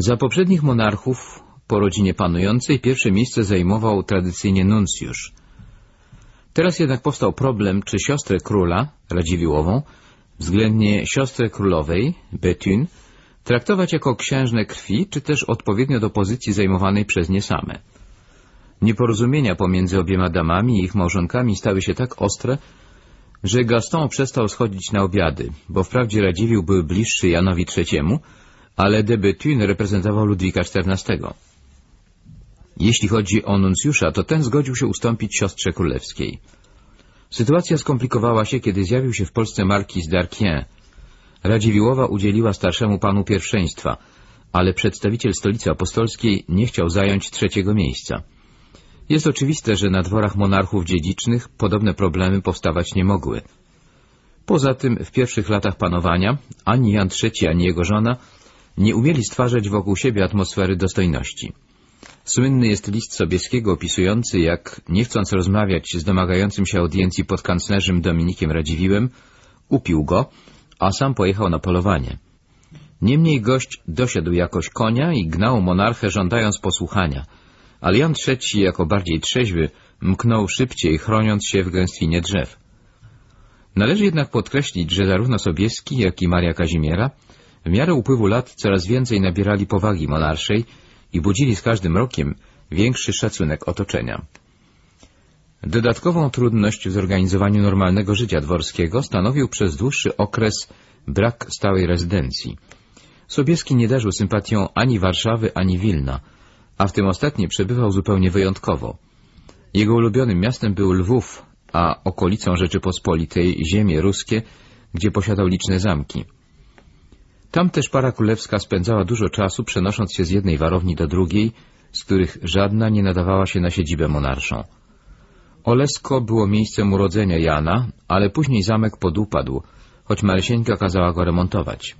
Za poprzednich monarchów po rodzinie panującej pierwsze miejsce zajmował tradycyjnie nuncjusz. Teraz jednak powstał problem, czy siostrę króla, Radziwiłłową, względnie siostrę królowej, Bethune, traktować jako księżne krwi, czy też odpowiednio do pozycji zajmowanej przez nie same. Nieporozumienia pomiędzy obiema damami i ich małżonkami stały się tak ostre, że Gaston przestał schodzić na obiady, bo wprawdzie Radziwiłł był bliższy Janowi III, ale de Bethune reprezentował Ludwika XIV. Jeśli chodzi o nuncjusza, to ten zgodził się ustąpić siostrze królewskiej. Sytuacja skomplikowała się, kiedy zjawił się w Polsce markiz d'Arquien. Radziwiłowa udzieliła starszemu panu pierwszeństwa, ale przedstawiciel stolicy apostolskiej nie chciał zająć trzeciego miejsca. Jest oczywiste, że na dworach monarchów dziedzicznych podobne problemy powstawać nie mogły. Poza tym w pierwszych latach panowania ani Jan III, ani jego żona nie umieli stwarzać wokół siebie atmosfery dostojności. Słynny jest list Sobieskiego opisujący, jak, nie chcąc rozmawiać z domagającym się audiencji podkanclerzem Dominikiem Radziwiłem, upił go, a sam pojechał na polowanie. Niemniej gość dosiadł jakoś konia i gnał monarchę żądając posłuchania, ale Jan III jako bardziej trzeźwy mknął szybciej, chroniąc się w gęstwinie drzew. Należy jednak podkreślić, że zarówno Sobieski, jak i Maria Kazimiera w miarę upływu lat coraz więcej nabierali powagi monarszej i budzili z każdym rokiem większy szacunek otoczenia. Dodatkową trudność w zorganizowaniu normalnego życia dworskiego stanowił przez dłuższy okres brak stałej rezydencji. Sobieski nie darzył sympatią ani Warszawy, ani Wilna, a w tym ostatnim przebywał zupełnie wyjątkowo. Jego ulubionym miastem był Lwów, a okolicą Rzeczypospolitej ziemie ruskie, gdzie posiadał liczne zamki. Tam też para królewska spędzała dużo czasu, przenosząc się z jednej warowni do drugiej, z których żadna nie nadawała się na siedzibę monarszą. Olesko było miejscem urodzenia Jana, ale później zamek podupadł, choć Marysieńka kazała go remontować.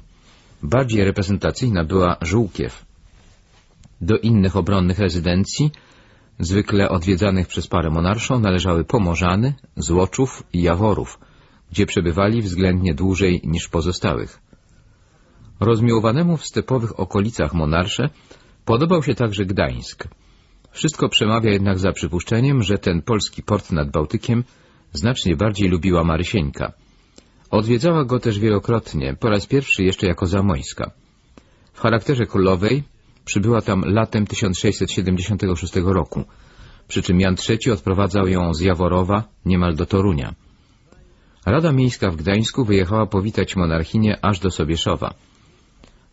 Bardziej reprezentacyjna była Żółkiew. Do innych obronnych rezydencji, zwykle odwiedzanych przez parę monarszą, należały Pomorzany, Złoczów i Jaworów, gdzie przebywali względnie dłużej niż pozostałych. Rozmiłowanemu w stepowych okolicach monarsze podobał się także Gdańsk. Wszystko przemawia jednak za przypuszczeniem, że ten polski port nad Bałtykiem znacznie bardziej lubiła Marysieńka. Odwiedzała go też wielokrotnie, po raz pierwszy jeszcze jako Zamojska. W charakterze królowej przybyła tam latem 1676 roku, przy czym Jan III odprowadzał ją z Jaworowa niemal do Torunia. Rada Miejska w Gdańsku wyjechała powitać monarchinię aż do Sobieszowa.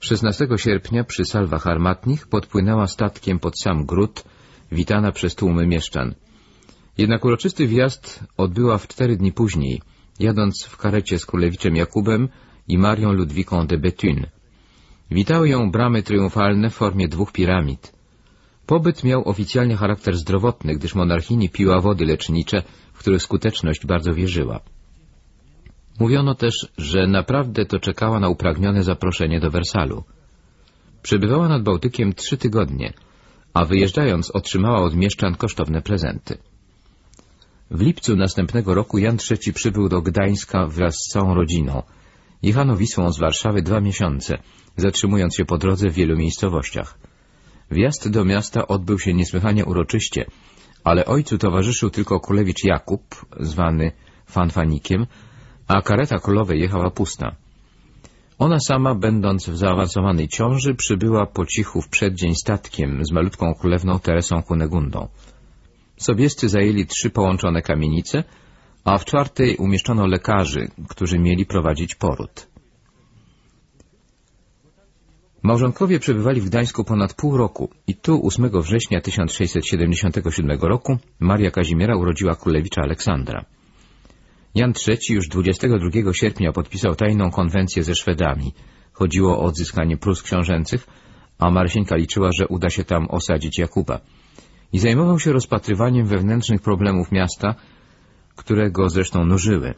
16 sierpnia przy salwach armatnich podpłynęła statkiem pod sam gród, witana przez tłumy mieszczan. Jednak uroczysty wjazd odbyła w cztery dni później, jadąc w karecie z królewiczem Jakubem i Marią Ludwiką de Bethune. Witały ją bramy triumfalne w formie dwóch piramid. Pobyt miał oficjalnie charakter zdrowotny, gdyż monarchini piła wody lecznicze, w których skuteczność bardzo wierzyła. Mówiono też, że naprawdę to czekała na upragnione zaproszenie do Wersalu. Przebywała nad Bałtykiem trzy tygodnie, a wyjeżdżając otrzymała od mieszczan kosztowne prezenty. W lipcu następnego roku Jan III przybył do Gdańska wraz z całą rodziną. Jechano Wisłą z Warszawy dwa miesiące, zatrzymując się po drodze w wielu miejscowościach. Wjazd do miasta odbył się niesłychanie uroczyście, ale ojcu towarzyszył tylko królewicz Jakub, zwany Fanfanikiem, a kareta królowej jechała pusta. Ona sama, będąc w zaawansowanej ciąży, przybyła po cichu w przeddzień statkiem z malutką królewną Teresą Kunegundą. Sobiescy zajęli trzy połączone kamienice, a w czwartej umieszczono lekarzy, którzy mieli prowadzić poród. Małżonkowie przebywali w Gdańsku ponad pół roku i tu 8 września 1677 roku Maria Kazimiera urodziła królewicza Aleksandra. Jan III już 22 sierpnia podpisał tajną konwencję ze Szwedami. Chodziło o odzyskanie Prus książęcych, a Marsieńka liczyła, że uda się tam osadzić Jakuba. I zajmował się rozpatrywaniem wewnętrznych problemów miasta, które go zresztą nużyły.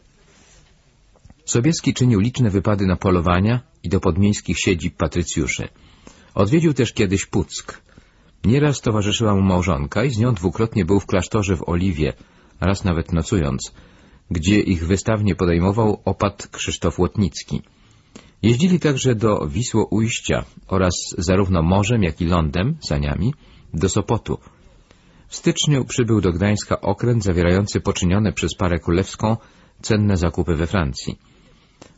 Sobieski czynił liczne wypady na polowania i do podmiejskich siedzib patrycjuszy. Odwiedził też kiedyś Puck. Nieraz towarzyszyła mu małżonka i z nią dwukrotnie był w klasztorze w Oliwie, raz nawet nocując, gdzie ich wystawnie podejmował opat Krzysztof Łotnicki. Jeździli także do Wisło-Ujścia oraz zarówno morzem, jak i lądem, saniami, do Sopotu. W styczniu przybył do Gdańska okręt zawierający poczynione przez parę królewską cenne zakupy we Francji.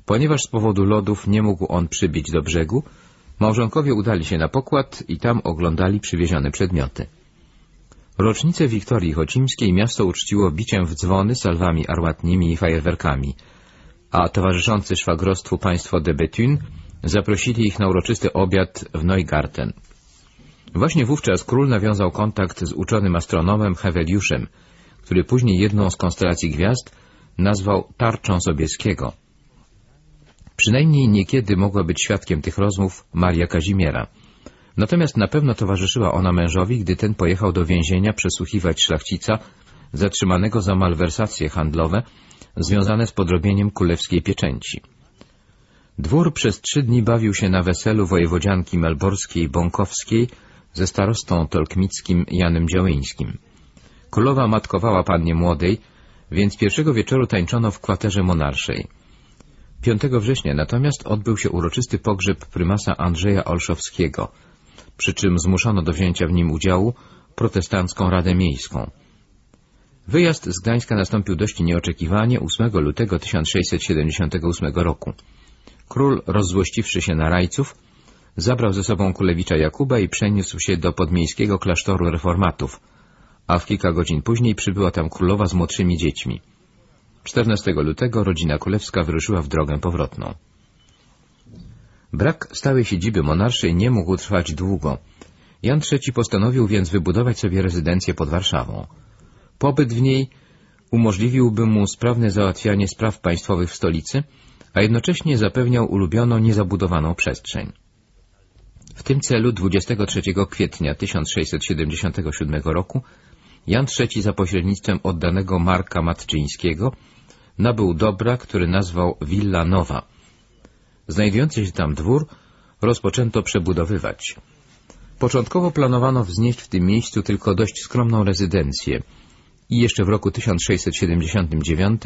Ponieważ z powodu lodów nie mógł on przybić do brzegu, małżonkowie udali się na pokład i tam oglądali przywiezione przedmioty. Rocznicę Wiktorii Chocimskiej miasto uczciło biciem w dzwony, salwami armatnimi i fajerwerkami, a towarzyszący szwagrostwu państwo de Bethune zaprosili ich na uroczysty obiad w Neugarten. Właśnie wówczas król nawiązał kontakt z uczonym astronomem Heweliuszem, który później jedną z konstelacji gwiazd nazwał tarczą Sobieskiego. Przynajmniej niekiedy mogła być świadkiem tych rozmów Maria Kazimiera. Natomiast na pewno towarzyszyła ona mężowi, gdy ten pojechał do więzienia przesłuchiwać szlachcica zatrzymanego za malwersacje handlowe związane z podrobieniem królewskiej pieczęci. Dwór przez trzy dni bawił się na weselu wojewodzianki melborskiej Bąkowskiej ze starostą tolkmickim Janem Działyńskim. Królowa matkowała pannie młodej, więc pierwszego wieczoru tańczono w kwaterze monarszej. 5 września natomiast odbył się uroczysty pogrzeb prymasa Andrzeja Olszowskiego, przy czym zmuszono do wzięcia w nim udziału protestancką Radę Miejską. Wyjazd z Gdańska nastąpił dość nieoczekiwanie 8 lutego 1678 roku. Król, rozzłościwszy się na rajców, zabrał ze sobą Kulewicza Jakuba i przeniósł się do podmiejskiego klasztoru reformatów, a w kilka godzin później przybyła tam królowa z młodszymi dziećmi. 14 lutego rodzina królewska wyruszyła w drogę powrotną. Brak stałej siedziby monarszej nie mógł trwać długo. Jan III postanowił więc wybudować sobie rezydencję pod Warszawą. Pobyt w niej umożliwiłby mu sprawne załatwianie spraw państwowych w stolicy, a jednocześnie zapewniał ulubioną, niezabudowaną przestrzeń. W tym celu 23 kwietnia 1677 roku Jan III za pośrednictwem oddanego Marka Matczyńskiego nabył dobra, który nazwał Villa Nowa. Znajdujący się tam dwór rozpoczęto przebudowywać. Początkowo planowano wznieść w tym miejscu tylko dość skromną rezydencję i jeszcze w roku 1679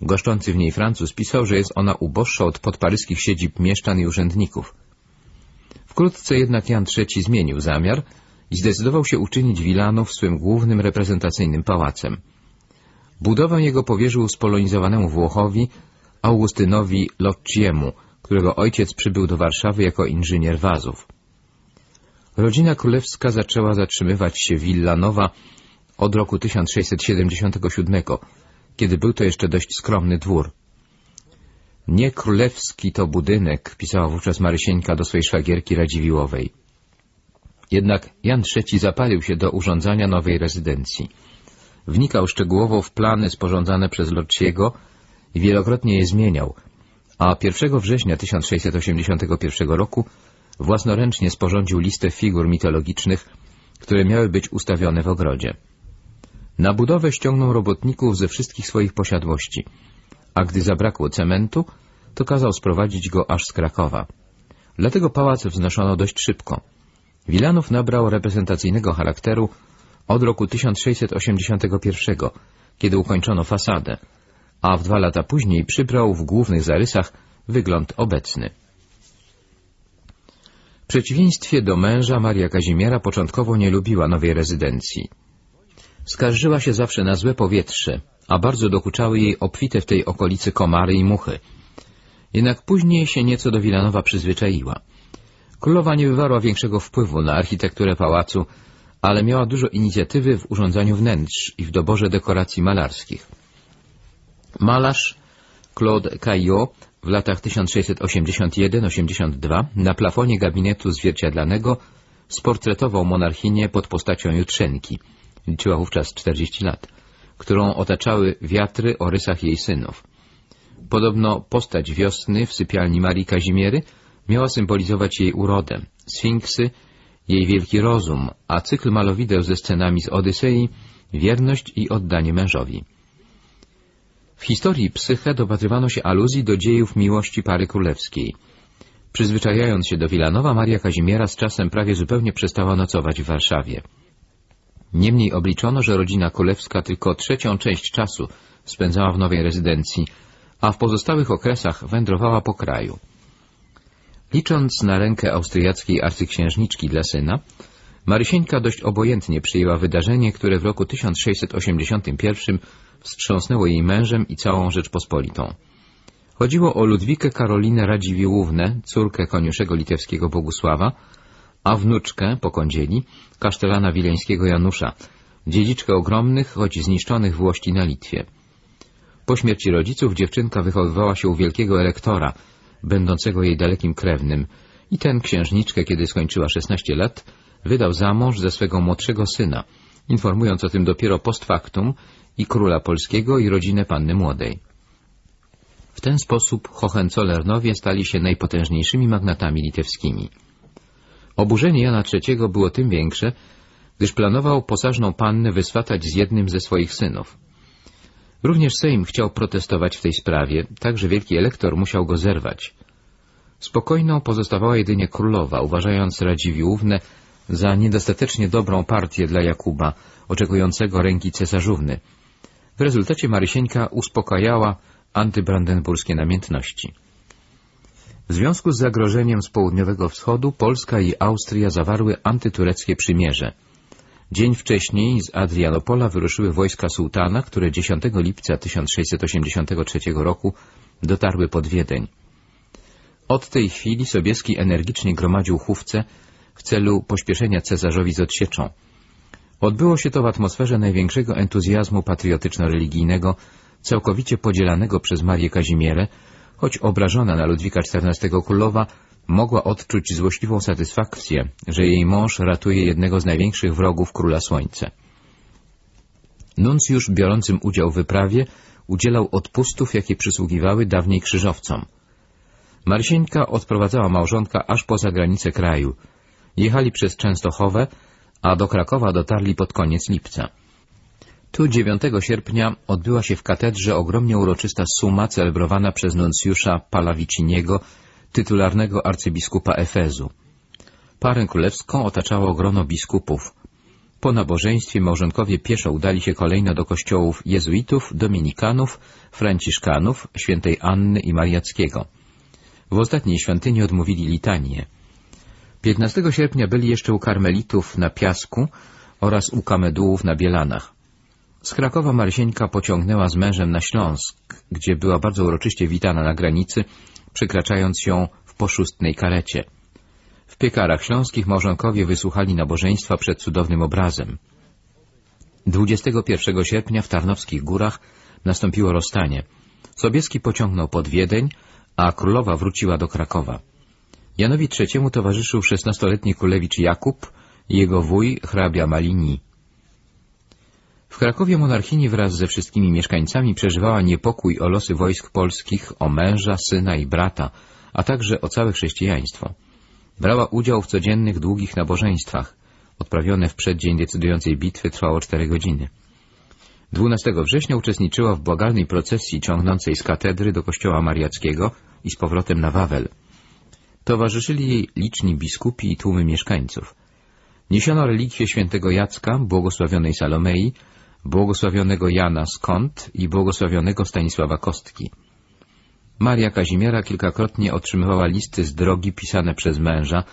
goszczący w niej Francuz pisał, że jest ona uboższa od podparyskich siedzib mieszczan i urzędników. Wkrótce jednak Jan III zmienił zamiar i zdecydował się uczynić Wilanów swym głównym reprezentacyjnym pałacem. Budowę jego powierzył spolonizowanemu Włochowi Augustynowi Locciemu, którego ojciec przybył do Warszawy jako inżynier wazów. Rodzina królewska zaczęła zatrzymywać się w Villanowa od roku 1677, kiedy był to jeszcze dość skromny dwór. Nie królewski to budynek, pisała wówczas Marysieńka do swojej szwagierki Radziwiłowej. Jednak Jan III zapalił się do urządzania nowej rezydencji. Wnikał szczegółowo w plany sporządzane przez Lorciego i wielokrotnie je zmieniał, a 1 września 1681 roku własnoręcznie sporządził listę figur mitologicznych, które miały być ustawione w ogrodzie. Na budowę ściągnął robotników ze wszystkich swoich posiadłości, a gdy zabrakło cementu, to kazał sprowadzić go aż z Krakowa. Dlatego pałac wznoszono dość szybko. Wilanów nabrał reprezentacyjnego charakteru od roku 1681, kiedy ukończono fasadę, a w dwa lata później przybrał w głównych zarysach wygląd obecny. W przeciwieństwie do męża Maria Kazimiera początkowo nie lubiła nowej rezydencji. Skarżyła się zawsze na złe powietrze, a bardzo dokuczały jej obfite w tej okolicy komary i muchy. Jednak później się nieco do Wilanowa przyzwyczaiła. Królowa nie wywarła większego wpływu na architekturę pałacu, ale miała dużo inicjatywy w urządzaniu wnętrz i w doborze dekoracji malarskich. Malarz Claude Caillot w latach 1681-82 na plafonie gabinetu zwierciadlanego sportretował monarchinię pod postacią Jutrzenki, liczyła wówczas 40 lat, którą otaczały wiatry o rysach jej synów. Podobno postać wiosny w sypialni Marii Kazimiery miała symbolizować jej urodę, sfinksy, jej wielki rozum, a cykl malowideł ze scenami z Odysei wierność i oddanie mężowi. W historii Psyche dopatrywano się aluzji do dziejów miłości pary królewskiej. Przyzwyczajając się do Wilanowa, Maria Kazimiera z czasem prawie zupełnie przestała nocować w Warszawie. Niemniej obliczono, że rodzina królewska tylko trzecią część czasu spędzała w nowej rezydencji, a w pozostałych okresach wędrowała po kraju. Licząc na rękę austriackiej arcyksiężniczki dla syna, Marysieńka dość obojętnie przyjęła wydarzenie, które w roku 1681 wstrząsnęło jej mężem i całą Rzeczpospolitą. Chodziło o Ludwikę Karolinę Radziwiłównę, córkę koniuszego litewskiego Bogusława, a wnuczkę, po kądzieli, kasztelana wileńskiego Janusza, dziedziczkę ogromnych, choć zniszczonych włości na Litwie. Po śmierci rodziców dziewczynka wychowywała się u wielkiego elektora, będącego jej dalekim krewnym, i ten księżniczkę, kiedy skończyła 16 lat, wydał za mąż ze swego młodszego syna, informując o tym dopiero post factum i króla polskiego i rodzinę panny młodej. W ten sposób Hohenzollernowie stali się najpotężniejszymi magnatami litewskimi. Oburzenie Jana III było tym większe, gdyż planował posażną pannę wyswatać z jednym ze swoich synów. Również Sejm chciał protestować w tej sprawie, tak że wielki elektor musiał go zerwać. Spokojną pozostawała jedynie królowa, uważając Radziwiłównę za niedostatecznie dobrą partię dla Jakuba, oczekującego ręki cesarzówny. W rezultacie Marysieńka uspokajała antybrandenburskie namiętności. W związku z zagrożeniem z południowego wschodu Polska i Austria zawarły antytureckie przymierze. Dzień wcześniej z Adrianopola wyruszyły wojska sułtana, które 10 lipca 1683 roku dotarły pod Wiedeń. Od tej chwili Sobieski energicznie gromadził chówce w celu pośpieszenia cesarzowi z odsieczą. Odbyło się to w atmosferze największego entuzjazmu patriotyczno-religijnego, całkowicie podzielanego przez Marię Kazimierę, choć obrażona na Ludwika XIV królowa mogła odczuć złośliwą satysfakcję, że jej mąż ratuje jednego z największych wrogów króla słońca. Nuncjusz biorącym udział w wyprawie udzielał odpustów, jakie przysługiwały dawniej krzyżowcom. Marsieńka odprowadzała małżonka aż poza granice kraju. Jechali przez Częstochowę, a do Krakowa dotarli pod koniec lipca. Tu 9 sierpnia odbyła się w katedrze ogromnie uroczysta suma celebrowana przez nuncjusza Palawiciniego, tytularnego arcybiskupa Efezu. Parę królewską otaczało grono biskupów. Po nabożeństwie małżonkowie pieszo udali się kolejno do kościołów jezuitów, dominikanów, franciszkanów, świętej Anny i Mariackiego. W ostatniej świątyni odmówili litanię. 15 sierpnia byli jeszcze u karmelitów na Piasku oraz u kamedułów na Bielanach. Z Krakowa Marsieńka pociągnęła z mężem na Śląsk, gdzie była bardzo uroczyście witana na granicy, przekraczając ją w poszustnej karecie. W piekarach śląskich małżonkowie wysłuchali nabożeństwa przed cudownym obrazem. 21 sierpnia w Tarnowskich Górach nastąpiło rozstanie. Sobieski pociągnął pod Wiedeń, a królowa wróciła do Krakowa. Janowi III towarzyszył szesnastoletni królewicz Jakub i jego wuj hrabia Malini. W Krakowie monarchini wraz ze wszystkimi mieszkańcami przeżywała niepokój o losy wojsk polskich, o męża, syna i brata, a także o całe chrześcijaństwo. Brała udział w codziennych, długich nabożeństwach. Odprawione w przeddzień decydującej bitwy trwało cztery godziny. 12 września uczestniczyła w błagalnej procesji ciągnącej z katedry do kościoła mariackiego i z powrotem na Wawel. Towarzyszyli jej liczni biskupi i tłumy mieszkańców. Niesiono relikwie świętego Jacka, błogosławionej Salomei, błogosławionego Jana Skąd i błogosławionego Stanisława Kostki. Maria Kazimiera kilkakrotnie otrzymywała listy z drogi pisane przez męża,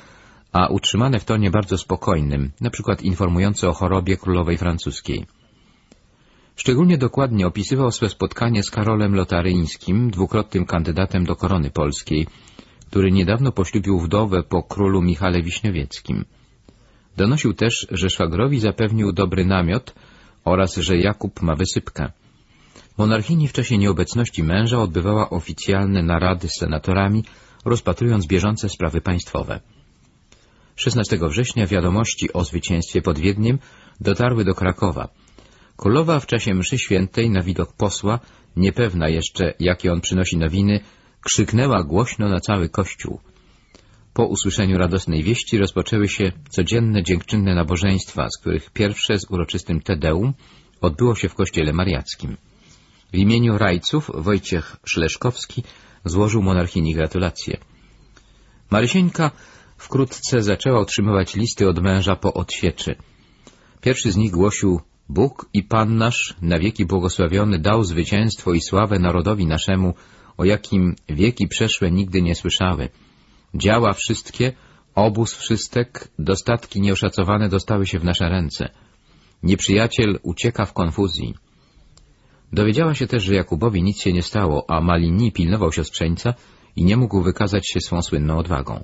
a utrzymane w tonie bardzo spokojnym, przykład informujące o chorobie królowej francuskiej. Szczególnie dokładnie opisywał swe spotkanie z Karolem Lotaryńskim, dwukrotnym kandydatem do korony polskiej, który niedawno poślubił wdowę po królu Michale Wiśniowieckim. Donosił też, że szwagrowi zapewnił dobry namiot oraz że Jakub ma wysypkę. Monarchini w czasie nieobecności męża odbywała oficjalne narady z senatorami, rozpatrując bieżące sprawy państwowe. 16 września wiadomości o zwycięstwie pod Wiedniem dotarły do Krakowa. Królowa w czasie mszy świętej na widok posła, niepewna jeszcze, jakie on przynosi nowiny, krzyknęła głośno na cały kościół. Po usłyszeniu radosnej wieści rozpoczęły się codzienne dziękczynne nabożeństwa, z których pierwsze z uroczystym Tedeum odbyło się w kościele mariackim. W imieniu rajców Wojciech Szleszkowski złożył monarchini gratulacje. Marysieńka wkrótce zaczęła otrzymywać listy od męża po odświeczy. Pierwszy z nich głosił Bóg i Pan nasz, na wieki błogosławiony, dał zwycięstwo i sławę narodowi naszemu, o jakim wieki przeszłe nigdy nie słyszały. Działa wszystkie, obóz wszystek, dostatki nieoszacowane dostały się w nasze ręce. Nieprzyjaciel ucieka w konfuzji. Dowiedziała się też, że Jakubowi nic się nie stało, a Malini pilnował siostrzeńca i nie mógł wykazać się swą słynną odwagą.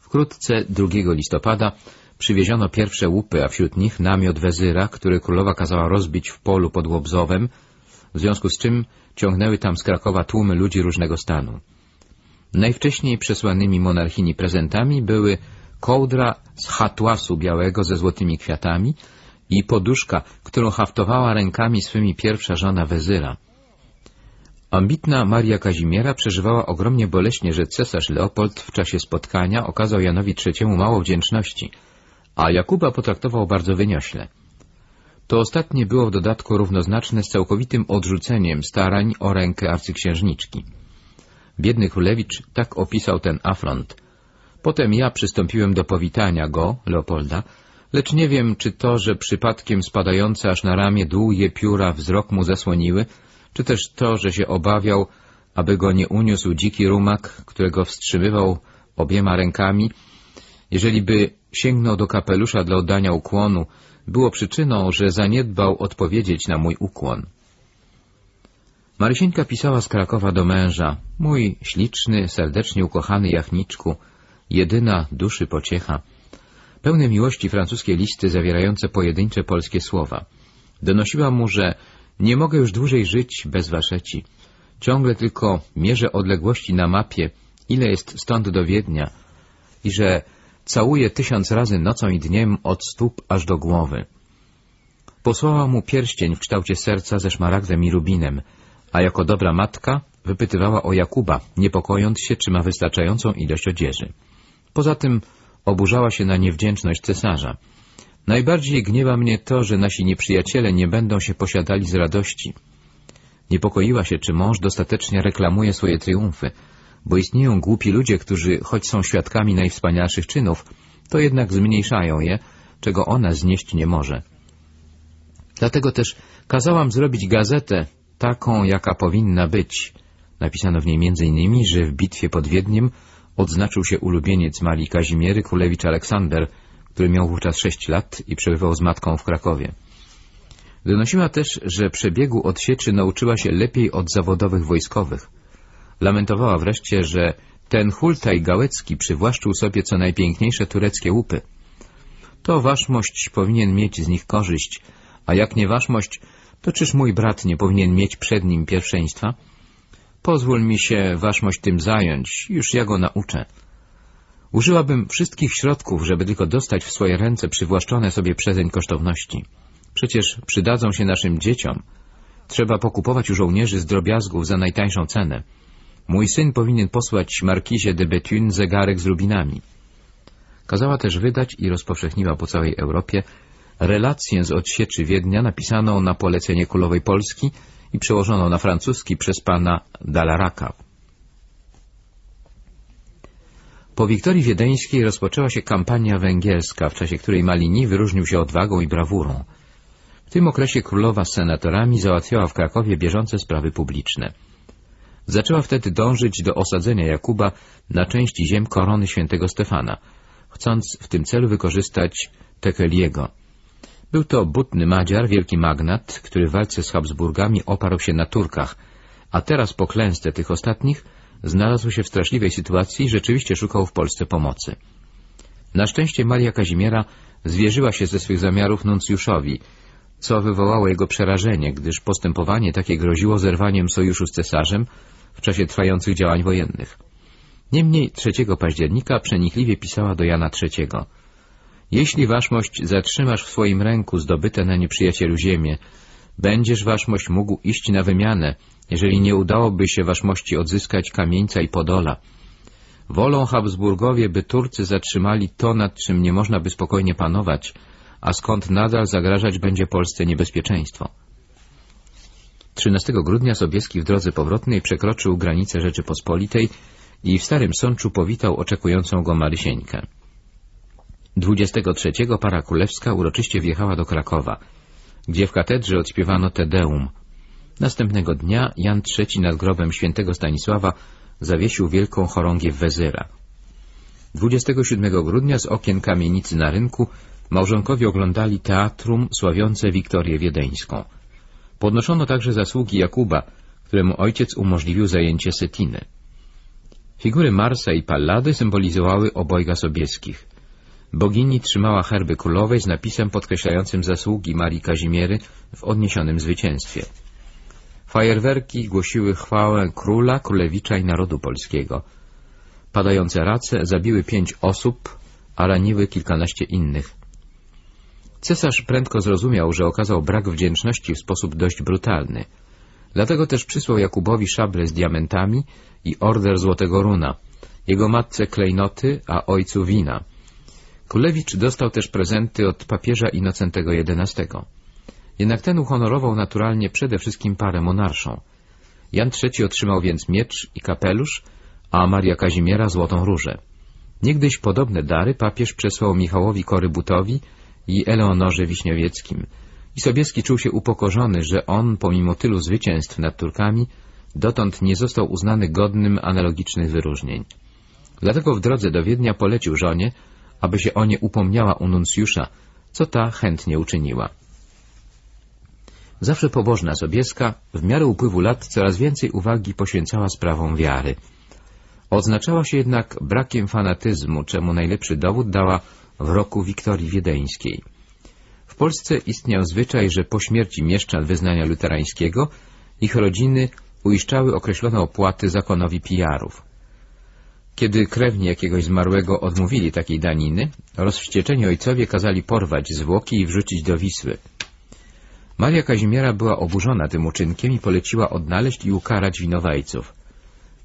Wkrótce 2 listopada przywieziono pierwsze łupy, a wśród nich namiot wezyra, który królowa kazała rozbić w polu pod Łobzowem, w związku z czym ciągnęły tam z Krakowa tłumy ludzi różnego stanu. Najwcześniej przesłanymi monarchini prezentami były kołdra z hatłasu białego ze złotymi kwiatami i poduszka, którą haftowała rękami swymi pierwsza żona wezyra. Ambitna Maria Kazimiera przeżywała ogromnie boleśnie, że cesarz Leopold w czasie spotkania okazał Janowi III mało wdzięczności, a Jakuba potraktował bardzo wyniośle. To ostatnie było w dodatku równoznaczne z całkowitym odrzuceniem starań o rękę arcyksiężniczki. Biedny królewicz tak opisał ten afront. Potem ja przystąpiłem do powitania go, Leopolda, lecz nie wiem, czy to, że przypadkiem spadające aż na ramię długie pióra wzrok mu zasłoniły, czy też to, że się obawiał, aby go nie uniósł dziki rumak, którego wstrzymywał obiema rękami, jeżeli by sięgnął do kapelusza dla oddania ukłonu, było przyczyną, że zaniedbał odpowiedzieć na mój ukłon. Marysieńka pisała z Krakowa do męża, mój śliczny, serdecznie ukochany jachniczku, jedyna duszy pociecha, pełne miłości francuskie listy zawierające pojedyncze polskie słowa. Donosiła mu, że nie mogę już dłużej żyć bez waszeci. Ciągle tylko mierzę odległości na mapie, ile jest stąd do Wiednia i że całuję tysiąc razy nocą i dniem od stóp aż do głowy. Posłała mu pierścień w kształcie serca ze szmaragdem i rubinem, a jako dobra matka wypytywała o Jakuba, niepokojąc się, czy ma wystarczającą ilość odzieży. Poza tym oburzała się na niewdzięczność cesarza. Najbardziej gniewa mnie to, że nasi nieprzyjaciele nie będą się posiadali z radości. Niepokoiła się, czy mąż dostatecznie reklamuje swoje triumfy, bo istnieją głupi ludzie, którzy, choć są świadkami najwspanialszych czynów, to jednak zmniejszają je, czego ona znieść nie może. Dlatego też kazałam zrobić gazetę taką, jaka powinna być. Napisano w niej innymi, że w bitwie pod Wiedniem odznaczył się ulubieniec Mali Kazimiery, królewicz Aleksander, który miał wówczas sześć lat i przebywał z matką w Krakowie. Donosiła też, że przebiegu odsieczy nauczyła się lepiej od zawodowych wojskowych. Lamentowała wreszcie, że ten Hultaj Gałecki przywłaszczył sobie co najpiękniejsze tureckie łupy. To waszmość powinien mieć z nich korzyść, a jak nie waszmość, to czyż mój brat nie powinien mieć przed nim pierwszeństwa? Pozwól mi się waszmość tym zająć, już ja go nauczę. Użyłabym wszystkich środków, żeby tylko dostać w swoje ręce przywłaszczone sobie przezeń kosztowności. Przecież przydadzą się naszym dzieciom. Trzeba pokupować u żołnierzy z drobiazgów za najtańszą cenę. Mój syn powinien posłać markizie de Bethune zegarek z rubinami. Kazała też wydać i rozpowszechniła po całej Europie relację z odsieczy Wiednia napisaną na polecenie królowej Polski i przełożoną na francuski przez pana Dalaraka. Po Wiktorii Wiedeńskiej rozpoczęła się kampania węgierska, w czasie której Malini wyróżnił się odwagą i brawurą. W tym okresie królowa z senatorami załatwiała w Krakowie bieżące sprawy publiczne. Zaczęła wtedy dążyć do osadzenia Jakuba na części ziem korony świętego Stefana, chcąc w tym celu wykorzystać Tekeliego. Był to butny Madziar, wielki magnat, który w walce z Habsburgami oparł się na Turkach, a teraz po klęsce tych ostatnich znalazł się w straszliwej sytuacji i rzeczywiście szukał w Polsce pomocy. Na szczęście Maria Kazimiera zwierzyła się ze swych zamiarów nuncjuszowi, co wywołało jego przerażenie, gdyż postępowanie takie groziło zerwaniem sojuszu z cesarzem w czasie trwających działań wojennych. Niemniej 3 października przenikliwie pisała do Jana III. Jeśli waszmość zatrzymasz w swoim ręku zdobyte na nieprzyjacielu ziemię, będziesz waszmość mógł iść na wymianę, jeżeli nie udałoby się waszmości odzyskać kamieńca i Podola. Wolą Habsburgowie, by Turcy zatrzymali to, nad czym nie można by spokojnie panować, a skąd nadal zagrażać będzie Polsce niebezpieczeństwo. 13 grudnia Sobieski w drodze powrotnej przekroczył granicę Rzeczypospolitej i w Starym Sączu powitał oczekującą go Marysieńkę. 23 para królewska uroczyście wjechała do Krakowa, gdzie w katedrze odśpiewano Te Deum. Następnego dnia Jan III nad grobem świętego Stanisława zawiesił wielką chorągiew wezyra. 27 grudnia z okien kamienicy na rynku małżonkowie oglądali teatrum sławiące Wiktorię Wiedeńską. Podnoszono także zasługi Jakuba, któremu ojciec umożliwił zajęcie Setiny. Figury Marsa i Pallady symbolizowały obojga sobieskich. Bogini trzymała herby królowej z napisem podkreślającym zasługi Marii Kazimiery w odniesionym zwycięstwie. Fajerwerki głosiły chwałę króla, królewicza i narodu polskiego. Padające race zabiły pięć osób, a raniły kilkanaście innych. Cesarz prędko zrozumiał, że okazał brak wdzięczności w sposób dość brutalny. Dlatego też przysłał Jakubowi szablę z diamentami i order Złotego Runa, jego matce klejnoty, a ojcu wina. Kulewicz dostał też prezenty od papieża Inocentego XI. Jednak ten uhonorował naturalnie przede wszystkim parę monarszą. Jan III otrzymał więc miecz i kapelusz, a Maria Kazimiera złotą różę. Niegdyś podobne dary papież przesłał Michałowi Korybutowi i Eleonorze Wiśniowieckim i Sobieski czuł się upokorzony, że on, pomimo tylu zwycięstw nad Turkami, dotąd nie został uznany godnym analogicznych wyróżnień. Dlatego w drodze do Wiednia polecił żonie, aby się o nie upomniała u nuncjusza, co ta chętnie uczyniła. Zawsze pobożna Sobieska, w miarę upływu lat coraz więcej uwagi poświęcała sprawom wiary. Odznaczała się jednak brakiem fanatyzmu, czemu najlepszy dowód dała w roku Wiktorii Wiedeńskiej. W Polsce istniał zwyczaj, że po śmierci mieszczan wyznania luterańskiego ich rodziny uiszczały określone opłaty zakonowi pijarów. Kiedy krewni jakiegoś zmarłego odmówili takiej daniny, rozwścieczeni ojcowie kazali porwać zwłoki i wrzucić do Wisły. Maria Kazimiera była oburzona tym uczynkiem i poleciła odnaleźć i ukarać winowajców.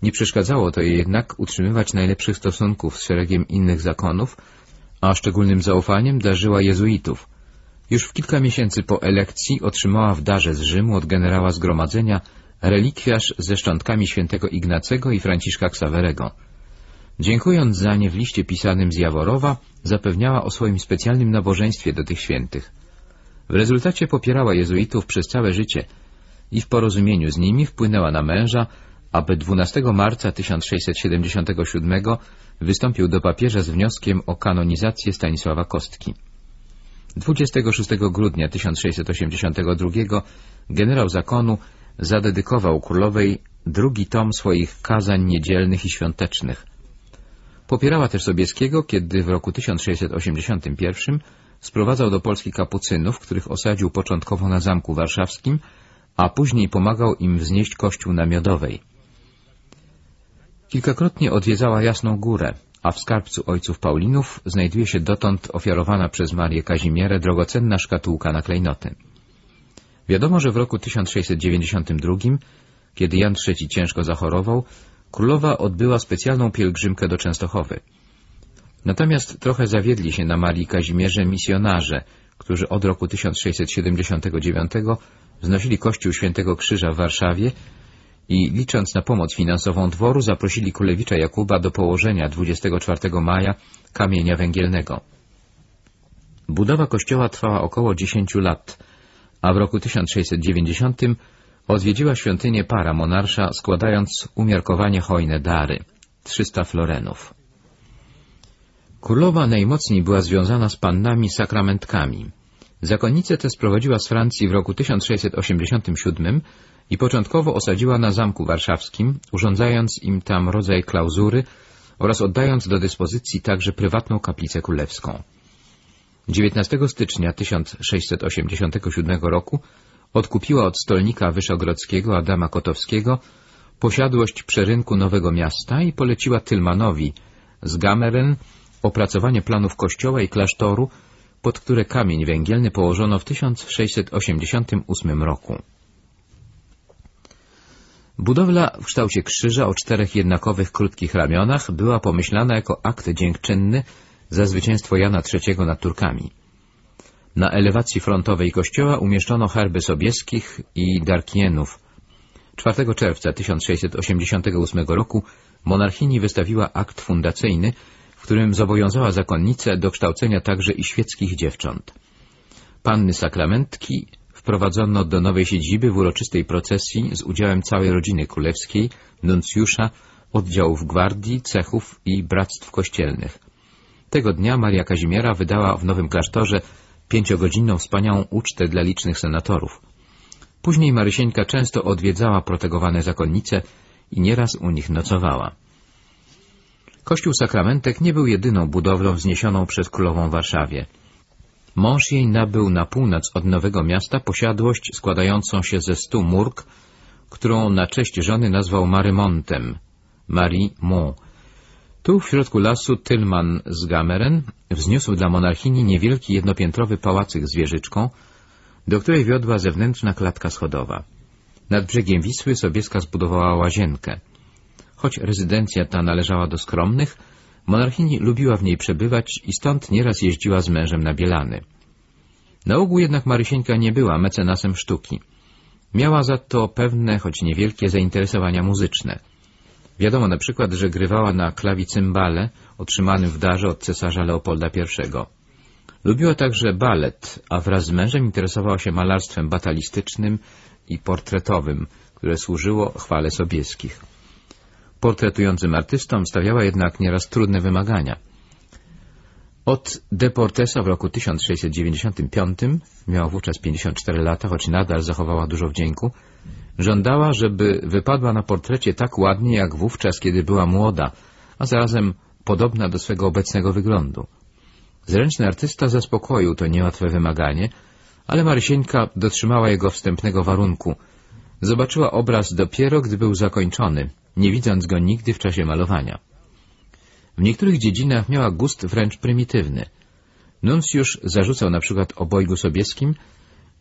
Nie przeszkadzało to jej jednak utrzymywać najlepszych stosunków z szeregiem innych zakonów, a szczególnym zaufaniem darzyła jezuitów. Już w kilka miesięcy po elekcji otrzymała w darze z Rzymu od generała zgromadzenia relikwiarz ze szczątkami świętego Ignacego i Franciszka Ksawerego. Dziękując za nie w liście pisanym z Jaworowa, zapewniała o swoim specjalnym nabożeństwie do tych świętych. W rezultacie popierała jezuitów przez całe życie i w porozumieniu z nimi wpłynęła na męża, aby 12 marca 1677 wystąpił do papieża z wnioskiem o kanonizację Stanisława Kostki. 26 grudnia 1682 generał zakonu zadedykował królowej drugi tom swoich kazań niedzielnych i świątecznych. Popierała też Sobieskiego, kiedy w roku 1681 sprowadzał do Polski kapucynów, których osadził początkowo na Zamku Warszawskim, a później pomagał im wznieść kościół na Miodowej. Kilkakrotnie odwiedzała Jasną Górę, a w skarbcu ojców Paulinów znajduje się dotąd ofiarowana przez Marię Kazimierę drogocenna szkatułka na klejnoty. Wiadomo, że w roku 1692, kiedy Jan III ciężko zachorował, królowa odbyła specjalną pielgrzymkę do Częstochowy. Natomiast trochę zawiedli się na Marii Kazimierze misjonarze, którzy od roku 1679 wznosili kościół Świętego Krzyża w Warszawie i licząc na pomoc finansową dworu zaprosili królewicza Jakuba do położenia 24 maja kamienia węgielnego. Budowa kościoła trwała około 10 lat, a w roku 1690 odwiedziła świątynię para monarsza, składając umiarkowanie hojne dary — 300 florenów. Królowa najmocniej była związana z pannami sakramentkami. Zakonnicę tę sprowadziła z Francji w roku 1687 i początkowo osadziła na Zamku Warszawskim, urządzając im tam rodzaj klauzury oraz oddając do dyspozycji także prywatną kaplicę królewską. 19 stycznia 1687 roku odkupiła od stolnika Wyszogrodzkiego Adama Kotowskiego posiadłość przerynku Nowego Miasta i poleciła Tylmanowi z Gameren opracowanie planów kościoła i klasztoru, pod które kamień węgielny położono w 1688 roku. Budowla w kształcie krzyża o czterech jednakowych krótkich ramionach była pomyślana jako akt dziękczynny za zwycięstwo Jana III nad Turkami. Na elewacji frontowej kościoła umieszczono herby sobieskich i Darkienów. 4 czerwca 1688 roku monarchini wystawiła akt fundacyjny, w którym zobowiązała zakonnice do kształcenia także i świeckich dziewcząt. Panny sakramentki wprowadzono do nowej siedziby w uroczystej procesji z udziałem całej rodziny królewskiej, nuncjusza, oddziałów gwardii, cechów i bractw kościelnych. Tego dnia Maria Kazimiera wydała w nowym klasztorze pięciogodzinną wspaniałą ucztę dla licznych senatorów. Później Marysieńka często odwiedzała protegowane zakonnice i nieraz u nich nocowała. Kościół Sakramentek nie był jedyną budowlą wzniesioną przez królową Warszawie. Mąż jej nabył na północ od Nowego Miasta posiadłość składającą się ze stu murk, którą na cześć żony nazwał Marymontem, Marie Mont. Tu w środku lasu Tylman z Gameren wzniósł dla monarchini niewielki jednopiętrowy pałacyk z wieżyczką, do której wiodła zewnętrzna klatka schodowa. Nad brzegiem Wisły Sobieska zbudowała łazienkę. Choć rezydencja ta należała do skromnych, monarchini lubiła w niej przebywać i stąd nieraz jeździła z mężem na Bielany. Na ogół jednak Marysieńka nie była mecenasem sztuki. Miała za to pewne, choć niewielkie zainteresowania muzyczne. Wiadomo na przykład, że grywała na klawicymbale otrzymanym w darze od cesarza Leopolda I. Lubiła także balet, a wraz z mężem interesowała się malarstwem batalistycznym i portretowym, które służyło chwale sobieskich. Portretującym artystom stawiała jednak nieraz trudne wymagania. Od Deportesa w roku 1695, miała wówczas 54 lata, choć nadal zachowała dużo wdzięku, żądała, żeby wypadła na portrecie tak ładnie jak wówczas, kiedy była młoda, a zarazem podobna do swego obecnego wyglądu. Zręczny artysta zaspokoił to niełatwe wymaganie, ale Marysieńka dotrzymała jego wstępnego warunku. Zobaczyła obraz dopiero, gdy był zakończony, nie widząc go nigdy w czasie malowania. W niektórych dziedzinach miała gust wręcz prymitywny. Nuncjusz zarzucał na przykład obojgu sobieskim,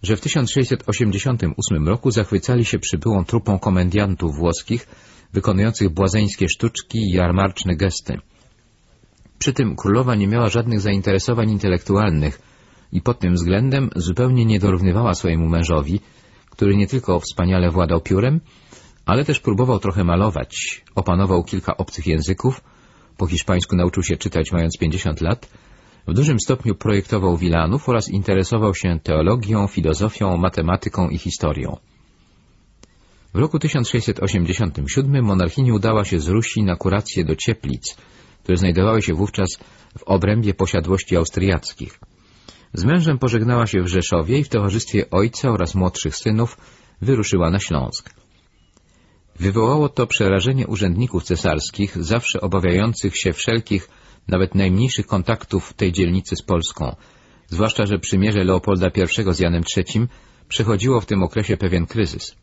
że w 1688 roku zachwycali się przybyłą trupą komendiantów włoskich, wykonujących błazeńskie sztuczki i jarmarczne gesty. Przy tym królowa nie miała żadnych zainteresowań intelektualnych i pod tym względem zupełnie nie dorównywała swojemu mężowi, który nie tylko wspaniale władał piórem, ale też próbował trochę malować, opanował kilka obcych języków, po hiszpańsku nauczył się czytać mając 50 lat, w dużym stopniu projektował wilanów oraz interesował się teologią, filozofią, matematyką i historią. W roku 1687 monarchini udała się z Rusi na kurację do Cieplic, które znajdowały się wówczas w obrębie posiadłości austriackich. Z mężem pożegnała się w Rzeszowie i w towarzystwie ojca oraz młodszych synów wyruszyła na Śląsk. Wywołało to przerażenie urzędników cesarskich, zawsze obawiających się wszelkich, nawet najmniejszych kontaktów tej dzielnicy z Polską, zwłaszcza, że przymierze Leopolda I z Janem III przechodziło w tym okresie pewien kryzys.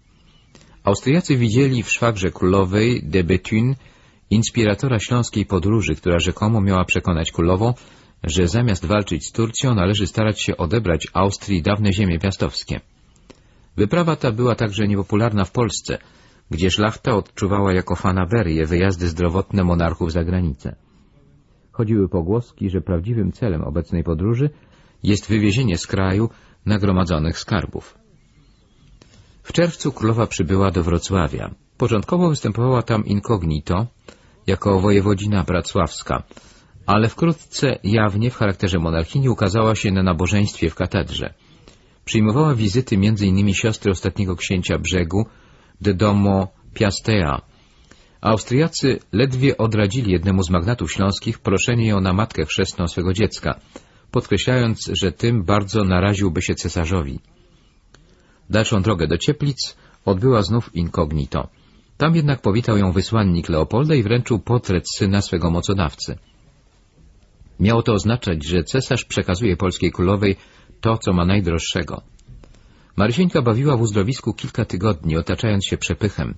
Austriacy widzieli w szwagrze królowej de Bethune inspiratora śląskiej podróży, która rzekomo miała przekonać królową, że zamiast walczyć z Turcją należy starać się odebrać Austrii dawne ziemie piastowskie. Wyprawa ta była także niepopularna w Polsce, gdzie szlachta odczuwała jako fanaberię wyjazdy zdrowotne monarchów za granicę. Chodziły pogłoski, że prawdziwym celem obecnej podróży jest wywiezienie z kraju nagromadzonych skarbów. W czerwcu królowa przybyła do Wrocławia. Początkowo występowała tam incognito, jako wojewodzina bracławska, ale wkrótce jawnie w charakterze monarchini ukazała się na nabożeństwie w katedrze. Przyjmowała wizyty m.in. siostry ostatniego księcia brzegu, de domo Piastea. Austriacy ledwie odradzili jednemu z magnatów śląskich proszenie ją na matkę chrzestną swego dziecka, podkreślając, że tym bardzo naraziłby się cesarzowi. Dalszą drogę do Cieplic odbyła znów incognito. Tam jednak powitał ją wysłannik Leopolda i wręczył portret syna swego mocodawcy. Miało to oznaczać, że cesarz przekazuje polskiej królowej to, co ma najdroższego. Marysieńka bawiła w uzdrowisku kilka tygodni, otaczając się przepychem.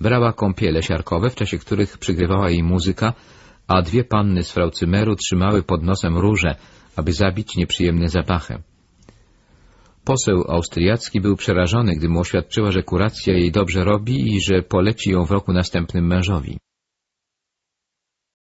Brała kąpiele siarkowe, w czasie których przygrywała jej muzyka, a dwie panny z fraucymeru trzymały pod nosem róże, aby zabić nieprzyjemne zapachy. Poseł austriacki był przerażony, gdy mu oświadczyła, że kuracja jej dobrze robi i że poleci ją w roku następnym mężowi.